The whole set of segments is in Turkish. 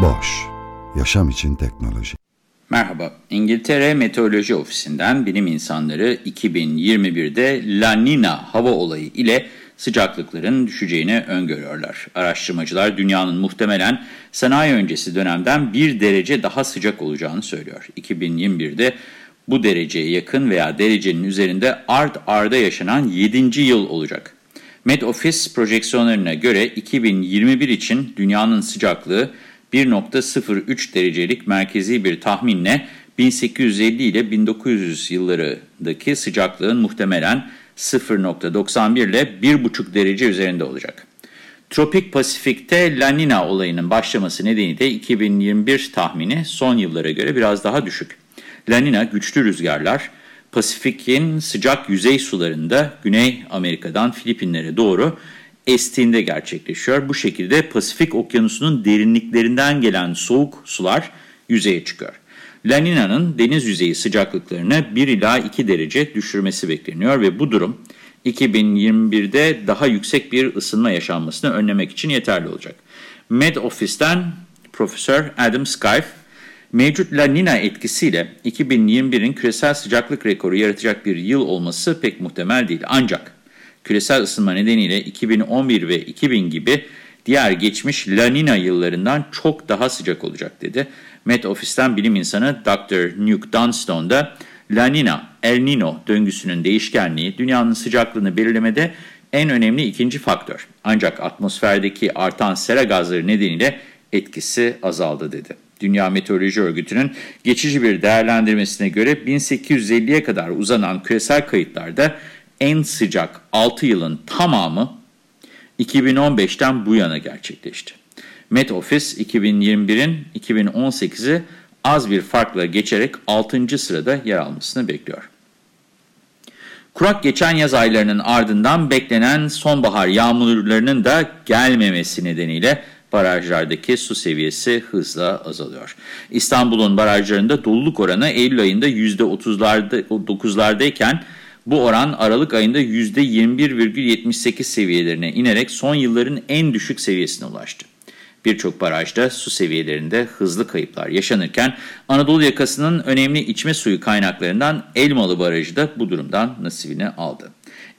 Boş, yaşam için teknoloji. Merhaba, İngiltere Meteoroloji Ofisi'nden bilim insanları 2021'de La Nina hava olayı ile sıcaklıkların düşeceğini öngörüyorlar. Araştırmacılar dünyanın muhtemelen sanayi öncesi dönemden bir derece daha sıcak olacağını söylüyor. 2021'de bu dereceye yakın veya derecenin üzerinde ard arda yaşanan 7. yıl olacak. Met Office projeksiyonlarına göre 2021 için dünyanın sıcaklığı 1.03 derecelik merkezi bir tahminle 1850 ile 1900 yıllarındaki sıcaklığın muhtemelen 0.91 ile 1.5 derece üzerinde olacak. Tropik Pasifik'te La Nina olayının başlaması nedeniyle 2021 tahmini son yıllara göre biraz daha düşük. La Nina güçlü rüzgarlar Pasifik'in sıcak yüzey sularında Güney Amerika'dan Filipinlere doğru estiğinde gerçekleşiyor. Bu şekilde Pasifik okyanusunun derinliklerinden gelen soğuk sular yüzeye çıkıyor. La Nina'nın deniz yüzeyi sıcaklıklarını 1 ila 2 derece düşürmesi bekleniyor ve bu durum 2021'de daha yüksek bir ısınma yaşanmasını önlemek için yeterli olacak. Med Office'ten Profesör Adam Skyfe, mevcut La Nina etkisiyle 2021'in küresel sıcaklık rekoru yaratacak bir yıl olması pek muhtemel değil. Ancak küresel ısınma nedeniyle 2011 ve 2000 gibi diğer geçmiş La Nina yıllarından çok daha sıcak olacak dedi. Met Office'ten bilim insanı Dr. Nuke Dunstone da La Nina, El Nino döngüsünün değişkenliği dünyanın sıcaklığını belirlemede en önemli ikinci faktör. Ancak atmosferdeki artan sera gazları nedeniyle etkisi azaldı dedi. Dünya Meteoroloji Örgütü'nün geçici bir değerlendirmesine göre 1850'ye kadar uzanan küresel kayıtlarda en sıcak 6 yılın tamamı 2015'ten bu yana gerçekleşti. Met Office 2021'in 2018'i az bir farkla geçerek 6. sırada yer almasını bekliyor. Kurak geçen yaz aylarının ardından beklenen sonbahar yağmurlarının da gelmemesi nedeniyle barajlardaki su seviyesi hızla azalıyor. İstanbul'un barajlarında doluluk oranı Eylül ayında %9'lardayken bu oran Aralık ayında %21,78 seviyelerine inerek son yılların en düşük seviyesine ulaştı. Birçok barajda su seviyelerinde hızlı kayıplar yaşanırken Anadolu yakasının önemli içme suyu kaynaklarından Elmalı Barajı da bu durumdan nasibini aldı.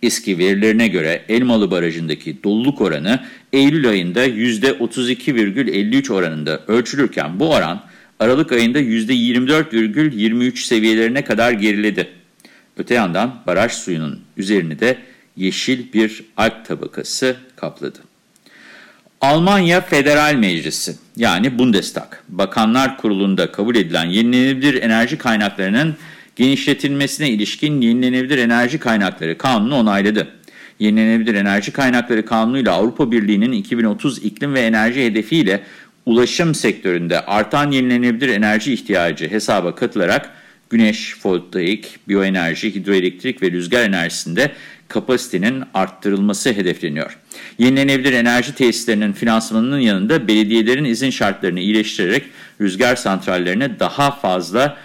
Eski verilerine göre Elmalı Barajı'ndaki doluluk oranı Eylül ayında %32,53 oranında ölçülürken bu oran Aralık ayında %24,23 seviyelerine kadar geriledi. Öte yandan baraj suyunun üzerini de yeşil bir alg tabakası kapladı. Almanya Federal Meclisi yani Bundestag, Bakanlar Kurulu'nda kabul edilen yenilenebilir enerji kaynaklarının genişletilmesine ilişkin Yenilenebilir Enerji Kaynakları Kanunu onayladı. Yenilenebilir Enerji Kaynakları Kanunu ile Avrupa Birliği'nin 2030 iklim ve enerji hedefiyle ulaşım sektöründe artan yenilenebilir enerji ihtiyacı hesaba katılarak güneş, fotovoltaik, biyoenerji, hidroelektrik ve rüzgar enerjisinde kapasitenin arttırılması hedefleniyor. Yenilenebilir enerji tesislerinin finansmanının yanında belediyelerin izin şartlarını iyileştirerek rüzgar santrallerine daha fazla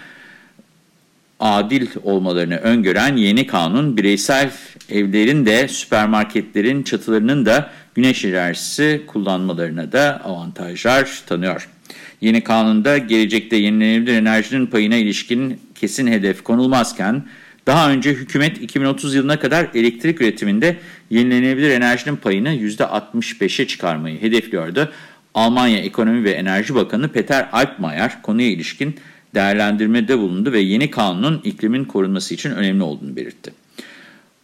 adil olmalarını öngören yeni kanun bireysel evlerin de süpermarketlerin çatılarının da güneş enerjisi kullanmalarına da avantajlar tanıyor. Yeni kanunda gelecekte yenilenebilir enerjinin payına ilişkin kesin hedef konulmazken daha önce hükümet 2030 yılına kadar elektrik üretiminde yenilenebilir enerjinin payını %65'e çıkarmayı hedefliyordu. Almanya Ekonomi ve Enerji Bakanı Peter Altmaier konuya ilişkin değerlendirmede bulundu ve yeni kanunun iklimin korunması için önemli olduğunu belirtti.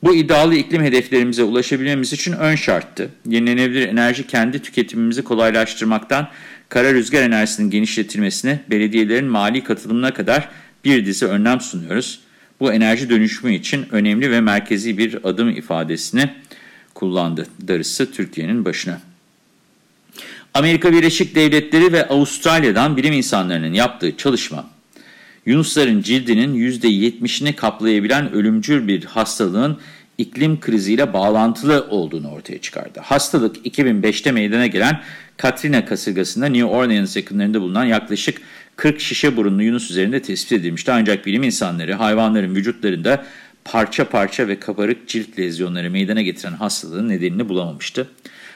Bu iddialı iklim hedeflerimize ulaşabilmemiz için ön şarttı. Yenilenebilir enerji kendi tüketimimizi kolaylaştırmaktan kara rüzgar enerjisinin genişletilmesine, belediyelerin mali katılımına kadar bir dizi önlem sunuyoruz. Bu enerji dönüşümü için önemli ve merkezi bir adım ifadesini kullandı. Darısı Türkiye'nin başına. Amerika Birleşik Devletleri ve Avustralya'dan bilim insanlarının yaptığı çalışma, Yunusların cildinin %70'ini kaplayabilen ölümcül bir hastalığın iklim kriziyle bağlantılı olduğunu ortaya çıkardı. Hastalık 2005'te meydana gelen Katrina kasırgasında New Orleans yakınlarında bulunan yaklaşık 40 şişe burunlu Yunus üzerinde tespit edilmişti. Ancak bilim insanları hayvanların vücutlarında parça parça ve kabarık cilt lezyonları meydana getiren hastalığın nedenini bulamamıştı.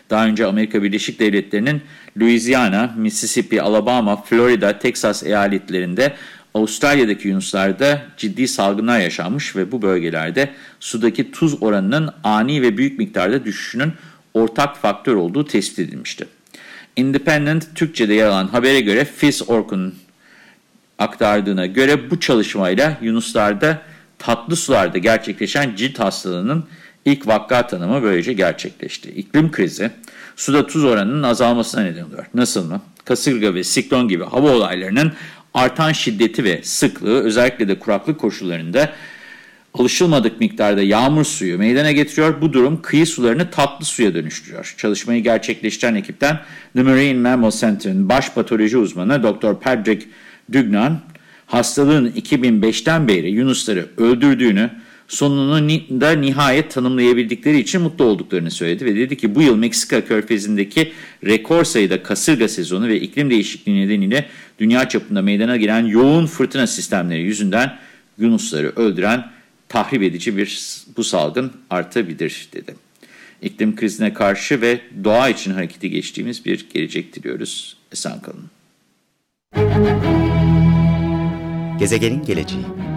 Daha önce Amerika Birleşik Devletleri'nin Louisiana, Mississippi, Alabama, Florida, Texas eyaletlerinde Avustralya'daki yunuslarda ciddi salgınlar yaşanmış ve bu bölgelerde sudaki tuz oranının ani ve büyük miktarda düşüşünün ortak faktör olduğu tespit edilmişti. Independent Türkçe'de yer alan habere göre Fizz Orkun aktardığına göre bu çalışmayla yunuslarda tatlı sularda gerçekleşen cilt hastalığının ilk vakka tanımı böylece gerçekleşti. İklim krizi suda tuz oranının azalmasına neden oluyor. Nasıl mı? Kasırga ve siklon gibi hava olaylarının artan şiddeti ve sıklığı özellikle de kuraklık koşullarında alışılmadık miktarda yağmur suyu meydana getiriyor. Bu durum kıyı sularını tatlı suya dönüştürüyor. Çalışmayı gerçekleştiren ekipten The Marine Mammal Center'ın baş patoloji uzmanı Dr. Patrick Dugnan, hastalığın 2005'ten beri yunusları öldürdüğünü, sonunu da nihayet tanımlayabildikleri için mutlu olduklarını söyledi ve dedi ki bu yıl Meksika körfezindeki rekor sayıda kasırga sezonu ve iklim değişikliği nedeniyle dünya çapında meydana gelen yoğun fırtına sistemleri yüzünden yunusları öldüren tahrip edici bir bu salgın artabilir dedi. İklim krizine karşı ve doğa için harekete geçtiğimiz bir gelecek diliyoruz. Esen kalın. Gezegenin geleceği